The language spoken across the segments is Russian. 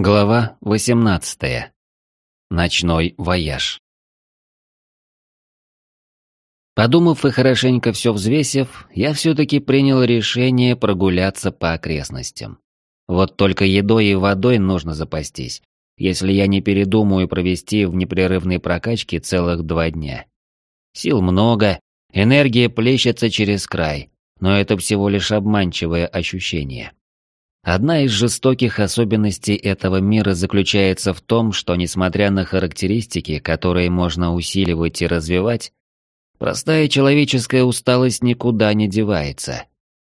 Глава 18. Ночной вояж. Подумав и хорошенько все взвесив, я все-таки принял решение прогуляться по окрестностям. Вот только едой и водой нужно запастись, если я не передумаю провести в непрерывной прокачке целых два дня. Сил много, энергия плещется через край, но это всего лишь обманчивое ощущение. Одна из жестоких особенностей этого мира заключается в том, что несмотря на характеристики, которые можно усиливать и развивать, простая человеческая усталость никуда не девается.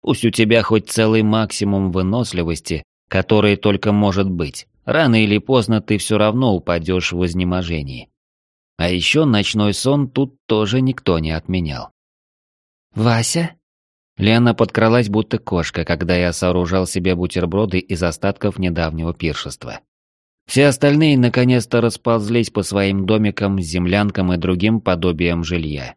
Пусть у тебя хоть целый максимум выносливости, который только может быть, рано или поздно ты все равно упадешь в изнеможении. А еще ночной сон тут тоже никто не отменял. «Вася?» Лена подкралась будто кошка, когда я сооружал себе бутерброды из остатков недавнего пиршества. Все остальные наконец-то расползлись по своим домикам, землянкам и другим подобиям жилья.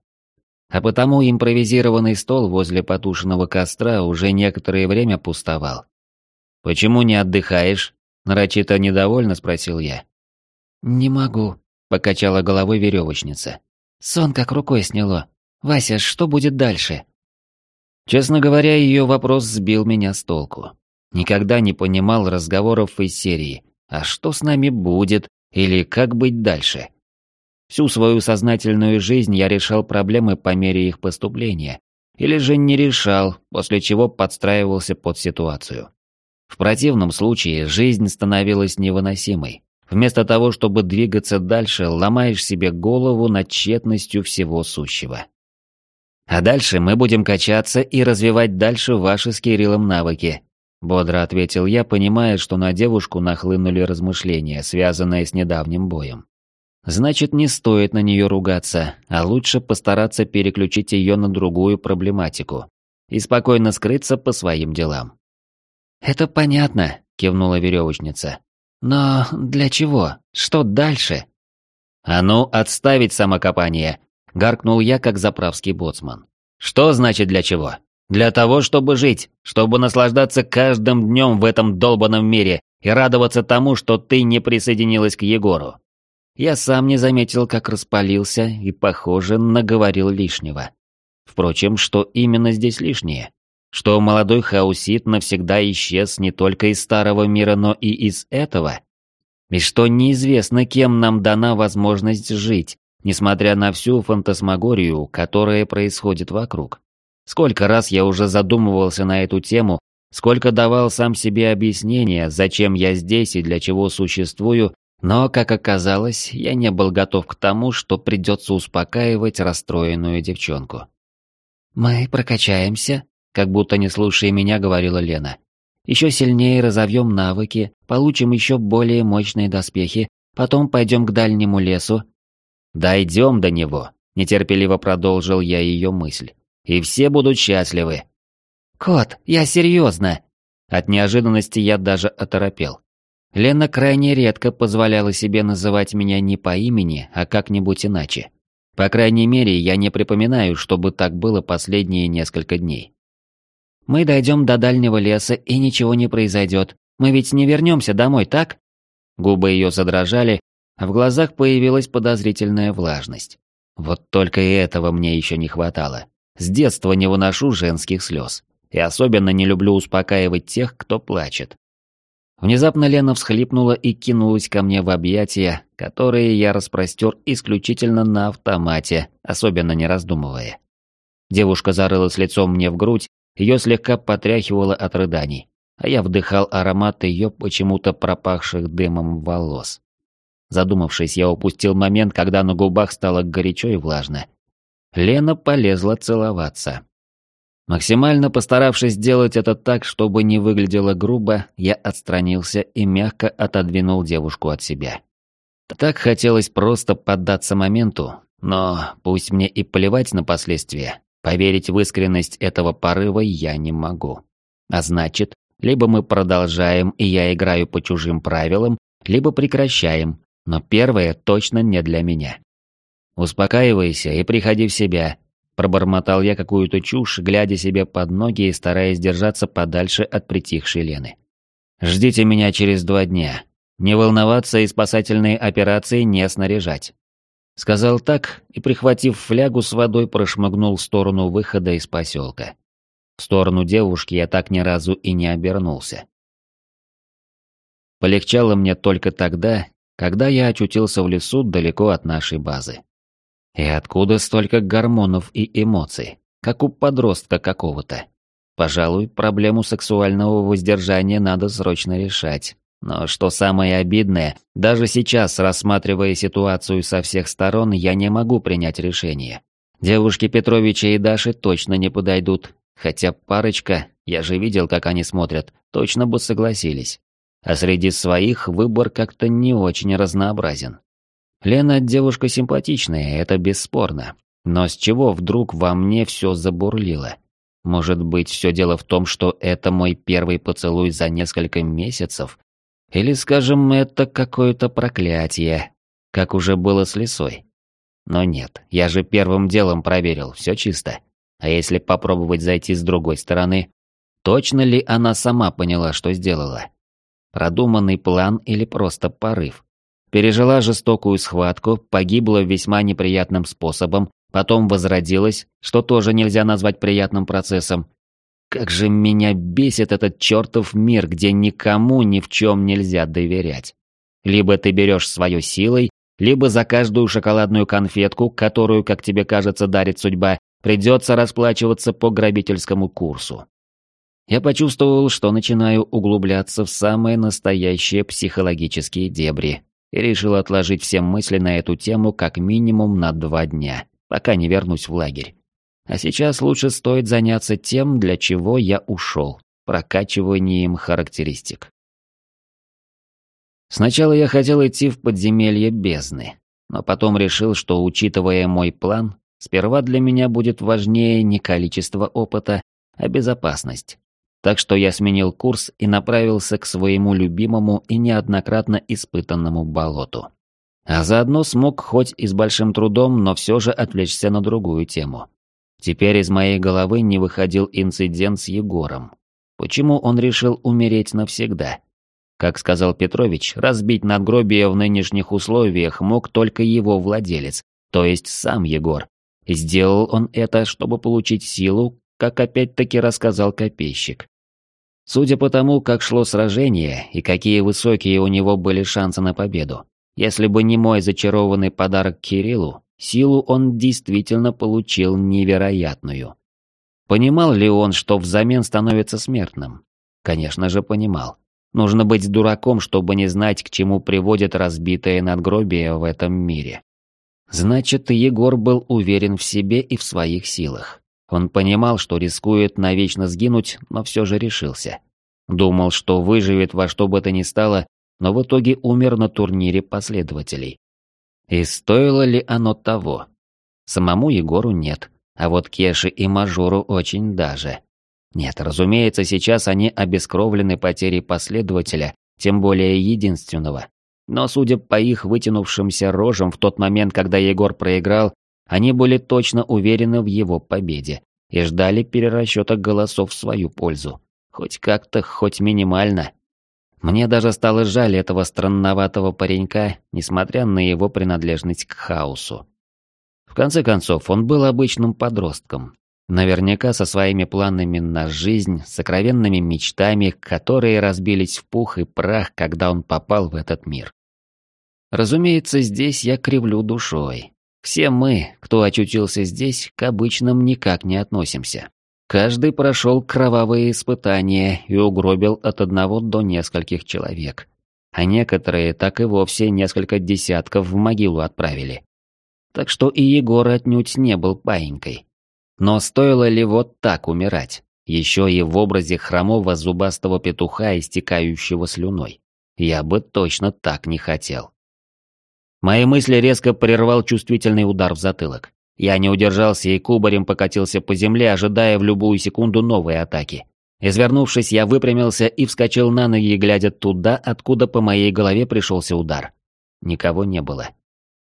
А потому импровизированный стол возле потушенного костра уже некоторое время пустовал. «Почему не отдыхаешь?» – нарочито недовольно спросил я. «Не могу», – покачала головой веревочница. «Сон как рукой сняло. Вася, что будет дальше?» Честно говоря, ее вопрос сбил меня с толку. Никогда не понимал разговоров из серии «А что с нами будет?» или «Как быть дальше?». Всю свою сознательную жизнь я решал проблемы по мере их поступления, или же не решал, после чего подстраивался под ситуацию. В противном случае жизнь становилась невыносимой. Вместо того, чтобы двигаться дальше, ломаешь себе голову над тщетностью всего сущего. А дальше мы будем качаться и развивать дальше ваши с Кириллом навыки. Бодро ответил я, понимая, что на девушку нахлынули размышления, связанные с недавним боем. Значит, не стоит на нее ругаться, а лучше постараться переключить ее на другую проблематику и спокойно скрыться по своим делам. «Это понятно», — кивнула веревочница. «Но для чего? Что дальше?» «А ну, отставить самокопание гаркнул я, как заправский боцман. Что значит для чего? Для того, чтобы жить, чтобы наслаждаться каждым днем в этом долбанном мире и радоваться тому, что ты не присоединилась к Егору. Я сам не заметил, как распалился и, похоже, наговорил лишнего. Впрочем, что именно здесь лишнее? Что молодой хаусит навсегда исчез не только из старого мира, но и из этого? И что неизвестно, кем нам дана возможность жить, несмотря на всю фантасмагорию, которая происходит вокруг. Сколько раз я уже задумывался на эту тему, сколько давал сам себе объяснения, зачем я здесь и для чего существую, но, как оказалось, я не был готов к тому, что придется успокаивать расстроенную девчонку. «Мы прокачаемся», как будто не слушая меня, говорила Лена. «Еще сильнее разовьем навыки, получим еще более мощные доспехи, потом пойдем к дальнему лесу, «Дойдем до него», — нетерпеливо продолжил я ее мысль. «И все будут счастливы». «Кот, я серьезно!» От неожиданности я даже оторопел. Лена крайне редко позволяла себе называть меня не по имени, а как-нибудь иначе. По крайней мере, я не припоминаю, чтобы так было последние несколько дней. «Мы дойдем до дальнего леса, и ничего не произойдет. Мы ведь не вернемся домой, так?» Губы ее задрожали, а в глазах появилась подозрительная влажность. Вот только и этого мне еще не хватало. С детства не выношу женских слез. И особенно не люблю успокаивать тех, кто плачет. Внезапно Лена всхлипнула и кинулась ко мне в объятия, которые я распростер исключительно на автомате, особенно не раздумывая. Девушка зарылась лицом мне в грудь, ее слегка потряхивало от рыданий, а я вдыхал аромат ее почему-то пропахших дымом волос. Задумавшись, я упустил момент, когда на губах стало горячо и влажно. Лена полезла целоваться. Максимально постаравшись сделать это так, чтобы не выглядело грубо, я отстранился и мягко отодвинул девушку от себя. Так хотелось просто поддаться моменту, но пусть мне и плевать на последствия, поверить в искренность этого порыва я не могу. А значит, либо мы продолжаем, и я играю по чужим правилам, либо прекращаем, но первое точно не для меня. «Успокаивайся и приходи в себя», – пробормотал я какую-то чушь, глядя себе под ноги и стараясь держаться подальше от притихшей Лены. «Ждите меня через два дня. Не волноваться и спасательные операции не снаряжать. Сказал так и, прихватив флягу с водой, прошмыгнул в сторону выхода из поселка. В сторону девушки я так ни разу и не обернулся. Полегчало мне только тогда, когда я очутился в лесу далеко от нашей базы. И откуда столько гормонов и эмоций, как у подростка какого-то? Пожалуй, проблему сексуального воздержания надо срочно решать. Но что самое обидное, даже сейчас, рассматривая ситуацию со всех сторон, я не могу принять решение. Девушки Петровича и Даши точно не подойдут, хотя парочка, я же видел, как они смотрят, точно бы согласились. А среди своих выбор как-то не очень разнообразен. Лена девушка симпатичная, это бесспорно. Но с чего вдруг во мне все забурлило? Может быть, все дело в том, что это мой первый поцелуй за несколько месяцев? Или, скажем, это какое-то проклятие, как уже было с лисой? Но нет, я же первым делом проверил, все чисто. А если попробовать зайти с другой стороны? Точно ли она сама поняла, что сделала? Продуманный план или просто порыв? Пережила жестокую схватку, погибла весьма неприятным способом, потом возродилась, что тоже нельзя назвать приятным процессом. Как же меня бесит этот чертов мир, где никому ни в чем нельзя доверять. Либо ты берешь свое силой, либо за каждую шоколадную конфетку, которую, как тебе кажется, дарит судьба, придется расплачиваться по грабительскому курсу. Я почувствовал, что начинаю углубляться в самые настоящие психологические дебри, и решил отложить все мысли на эту тему как минимум на два дня пока не вернусь в лагерь. А сейчас лучше стоит заняться тем, для чего я ушел, прокачиванием характеристик. Сначала я хотел идти в подземелье бездны, но потом решил, что, учитывая мой план, сперва для меня будет важнее не количество опыта, а безопасность. Так что я сменил курс и направился к своему любимому и неоднократно испытанному болоту. А заодно смог хоть и с большим трудом, но все же отвлечься на другую тему. Теперь из моей головы не выходил инцидент с Егором. Почему он решил умереть навсегда? Как сказал Петрович, разбить надгробие в нынешних условиях мог только его владелец, то есть сам Егор. Сделал он это, чтобы получить силу, как опять-таки рассказал копейщик. Судя по тому, как шло сражение и какие высокие у него были шансы на победу, если бы не мой зачарованный подарок Кириллу, силу он действительно получил невероятную. Понимал ли он, что взамен становится смертным? Конечно же, понимал. Нужно быть дураком, чтобы не знать, к чему приводит разбитое надгробие в этом мире. Значит, Егор был уверен в себе и в своих силах. Он понимал, что рискует навечно сгинуть, но все же решился. Думал, что выживет во что бы то ни стало, но в итоге умер на турнире последователей. И стоило ли оно того? Самому Егору нет, а вот Кеше и Мажору очень даже. Нет, разумеется, сейчас они обескровлены потерей последователя, тем более единственного. Но судя по их вытянувшимся рожам в тот момент, когда Егор проиграл, они были точно уверены в его победе и ждали перерасчета голосов в свою пользу. Хоть как-то, хоть минимально. Мне даже стало жаль этого странноватого паренька, несмотря на его принадлежность к хаосу. В конце концов, он был обычным подростком. Наверняка со своими планами на жизнь, сокровенными мечтами, которые разбились в пух и прах, когда он попал в этот мир. Разумеется, здесь я кривлю душой. Все мы, кто очутился здесь, к обычным никак не относимся. Каждый прошел кровавые испытания и угробил от одного до нескольких человек. А некоторые так и вовсе несколько десятков в могилу отправили. Так что и Егор отнюдь не был паинькой. Но стоило ли вот так умирать? Еще и в образе хромого зубастого петуха, истекающего слюной. Я бы точно так не хотел. Мои мысли резко прервал чувствительный удар в затылок. Я не удержался и кубарем покатился по земле, ожидая в любую секунду новой атаки. Извернувшись, я выпрямился и вскочил на ноги, глядя туда, откуда по моей голове пришелся удар. Никого не было.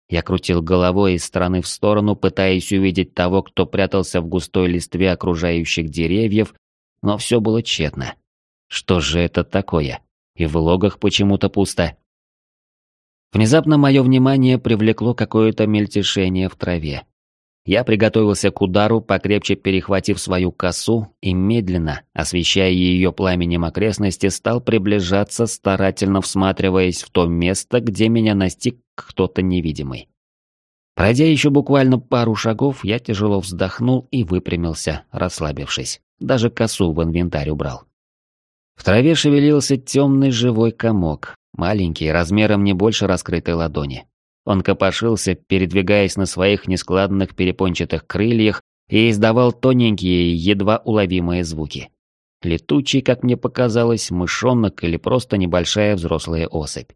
Я крутил головой из стороны в сторону, пытаясь увидеть того, кто прятался в густой листве окружающих деревьев, но все было тщетно. Что же это такое? И в логах почему-то пусто. Внезапно мое внимание привлекло какое-то мельтешение в траве. Я приготовился к удару, покрепче перехватив свою косу и медленно, освещая ее пламенем окрестности, стал приближаться, старательно всматриваясь в то место, где меня настиг кто-то невидимый. Пройдя еще буквально пару шагов, я тяжело вздохнул и выпрямился, расслабившись. Даже косу в инвентарь убрал. В траве шевелился темный живой комок, маленький, размером не больше раскрытой ладони. Он копошился, передвигаясь на своих нескладных перепончатых крыльях и издавал тоненькие, едва уловимые звуки. Летучий, как мне показалось, мышонок или просто небольшая взрослая особь.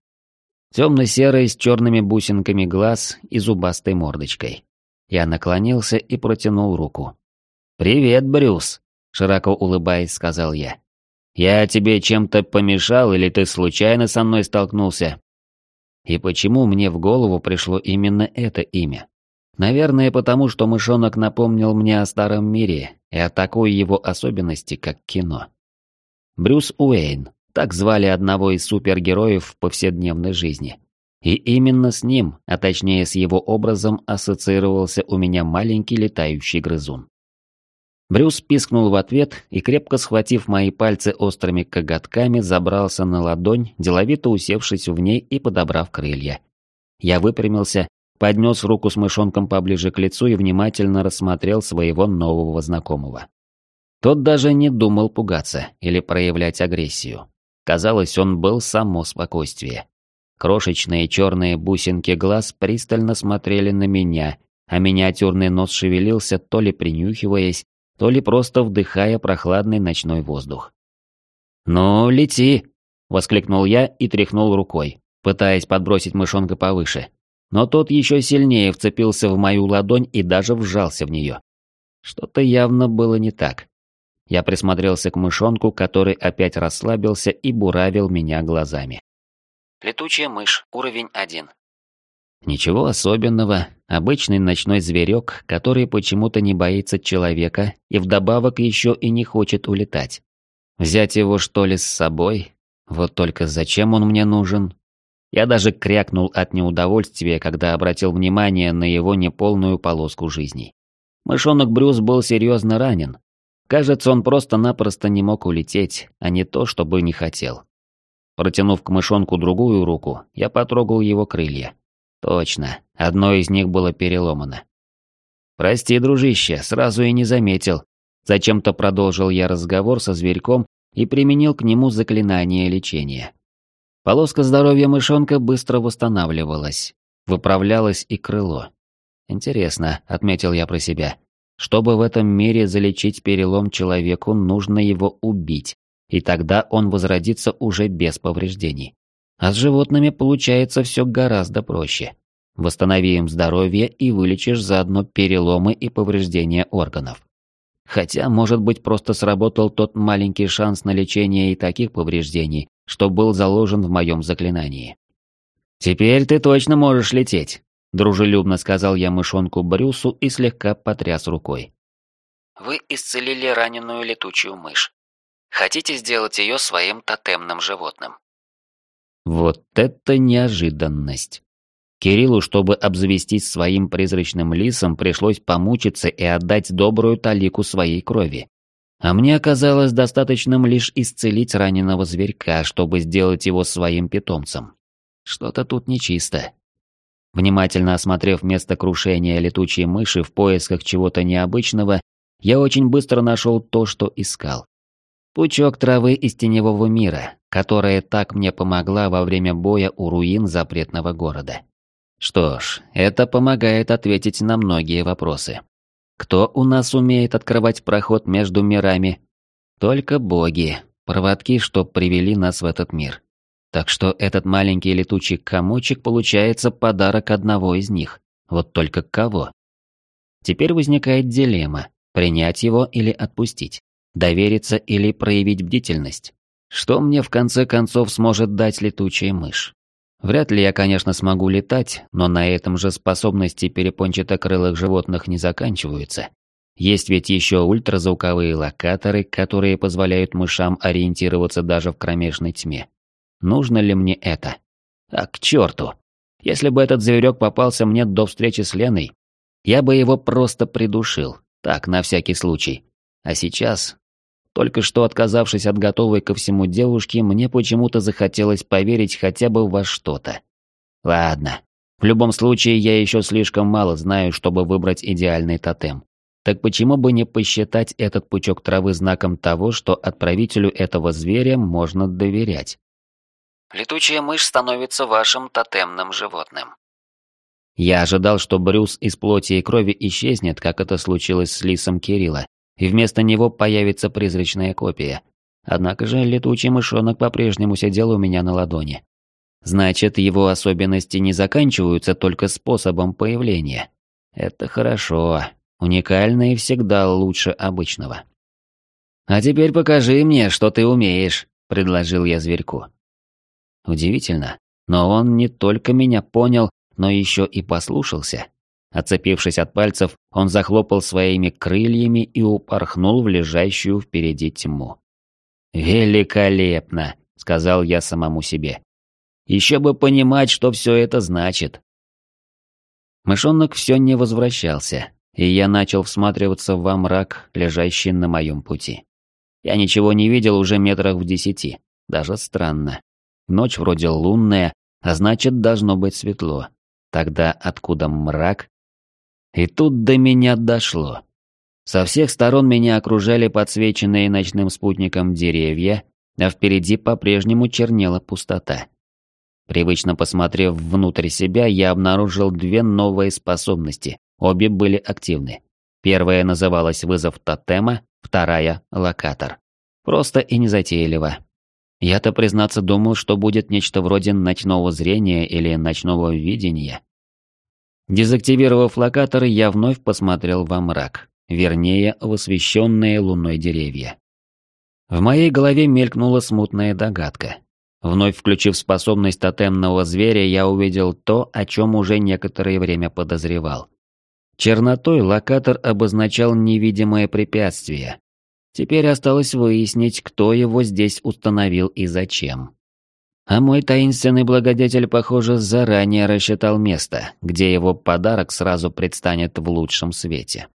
Темно-серый с черными бусинками глаз и зубастой мордочкой. Я наклонился и протянул руку. «Привет, Брюс!» – широко улыбаясь, сказал я. «Я тебе чем-то помешал или ты случайно со мной столкнулся?» И почему мне в голову пришло именно это имя? Наверное, потому что мышонок напомнил мне о старом мире и о такой его особенности, как кино. Брюс Уэйн, так звали одного из супергероев в повседневной жизни. И именно с ним, а точнее с его образом, ассоциировался у меня маленький летающий грызун. Брюс пискнул в ответ и, крепко схватив мои пальцы острыми коготками, забрался на ладонь, деловито усевшись в ней и подобрав крылья. Я выпрямился, поднес руку с мышонком поближе к лицу и внимательно рассмотрел своего нового знакомого. Тот даже не думал пугаться или проявлять агрессию. Казалось, он был само спокойствие. Крошечные черные бусинки глаз пристально смотрели на меня, а миниатюрный нос шевелился, то ли принюхиваясь, то ли просто вдыхая прохладный ночной воздух. «Ну, лети!» — воскликнул я и тряхнул рукой, пытаясь подбросить мышонка повыше. Но тот еще сильнее вцепился в мою ладонь и даже вжался в нее. Что-то явно было не так. Я присмотрелся к мышонку, который опять расслабился и буравил меня глазами. Летучая мышь, уровень 1. Ничего особенного, обычный ночной зверек, который почему-то не боится человека и вдобавок еще и не хочет улетать. Взять его что ли с собой? Вот только зачем он мне нужен? Я даже крякнул от неудовольствия, когда обратил внимание на его неполную полоску жизни. Мышонок Брюс был серьезно ранен. Кажется, он просто-напросто не мог улететь, а не то, чтобы не хотел. Протянув к мышонку другую руку, я потрогал его крылья. Точно, одно из них было переломано. «Прости, дружище, сразу и не заметил». Зачем-то продолжил я разговор со зверьком и применил к нему заклинание лечения. Полоска здоровья мышонка быстро восстанавливалась. Выправлялось и крыло. «Интересно», — отметил я про себя. «Чтобы в этом мире залечить перелом человеку, нужно его убить, и тогда он возродится уже без повреждений. А с животными получается все гораздо проще. Восстанови им здоровье и вылечишь заодно переломы и повреждения органов. Хотя, может быть, просто сработал тот маленький шанс на лечение и таких повреждений, что был заложен в моем заклинании. «Теперь ты точно можешь лететь», – дружелюбно сказал я мышонку Брюсу и слегка потряс рукой. «Вы исцелили раненую летучую мышь. Хотите сделать ее своим тотемным животным?» Вот это неожиданность. Кириллу, чтобы обзавестись своим призрачным лисом, пришлось помучиться и отдать добрую талику своей крови. А мне оказалось достаточным лишь исцелить раненого зверька, чтобы сделать его своим питомцем. Что-то тут нечисто. Внимательно осмотрев место крушения летучей мыши в поисках чего-то необычного, я очень быстро нашел то, что искал. Пучок травы из теневого мира, которая так мне помогла во время боя у руин запретного города. Что ж, это помогает ответить на многие вопросы. Кто у нас умеет открывать проход между мирами? Только боги, проводки, что привели нас в этот мир. Так что этот маленький летучий комочек получается подарок одного из них. Вот только кого? Теперь возникает дилемма, принять его или отпустить. Довериться или проявить бдительность? Что мне в конце концов сможет дать летучая мышь? Вряд ли я, конечно, смогу летать, но на этом же способности перепончатокрылых животных не заканчиваются. Есть ведь еще ультразвуковые локаторы, которые позволяют мышам ориентироваться даже в кромешной тьме. Нужно ли мне это? А к черту! Если бы этот зверек попался мне до встречи с Леной, я бы его просто придушил, так, на всякий случай. А сейчас, только что отказавшись от готовой ко всему девушки, мне почему-то захотелось поверить хотя бы во что-то. Ладно. В любом случае, я еще слишком мало знаю, чтобы выбрать идеальный тотем. Так почему бы не посчитать этот пучок травы знаком того, что отправителю этого зверя можно доверять? Летучая мышь становится вашим тотемным животным. Я ожидал, что Брюс из плоти и крови исчезнет, как это случилось с Лисом Кирилла, и вместо него появится призрачная копия. Однако же летучий мышонок по-прежнему сидел у меня на ладони. Значит, его особенности не заканчиваются только способом появления. Это хорошо. Уникально и всегда лучше обычного. «А теперь покажи мне, что ты умеешь», — предложил я зверьку. Удивительно, но он не только меня понял, но еще и послушался. Оцепившись от пальцев, он захлопал своими крыльями и упорхнул в лежащую впереди тьму. «Великолепно!» — сказал я самому себе. «Еще бы понимать, что все это значит». Мышонок все не возвращался, и я начал всматриваться во мрак, лежащий на моем пути. Я ничего не видел уже метрах в десяти, даже странно. Ночь вроде лунная, а значит, должно быть светло. Тогда откуда мрак? И тут до меня дошло. Со всех сторон меня окружали подсвеченные ночным спутником деревья, а впереди по-прежнему чернела пустота. Привычно посмотрев внутрь себя, я обнаружил две новые способности. Обе были активны. Первая называлась «Вызов тотема», вторая — «Локатор». Просто и незатейливо. Я-то, признаться, думал, что будет нечто вроде ночного зрения или ночного видения. Дезактивировав локатор, я вновь посмотрел во мрак, вернее, в освещенные луной деревья. В моей голове мелькнула смутная догадка. Вновь включив способность тотемного зверя, я увидел то, о чем уже некоторое время подозревал. Чернотой локатор обозначал невидимое препятствие. Теперь осталось выяснить, кто его здесь установил и зачем. А мой таинственный благодетель, похоже, заранее рассчитал место, где его подарок сразу предстанет в лучшем свете.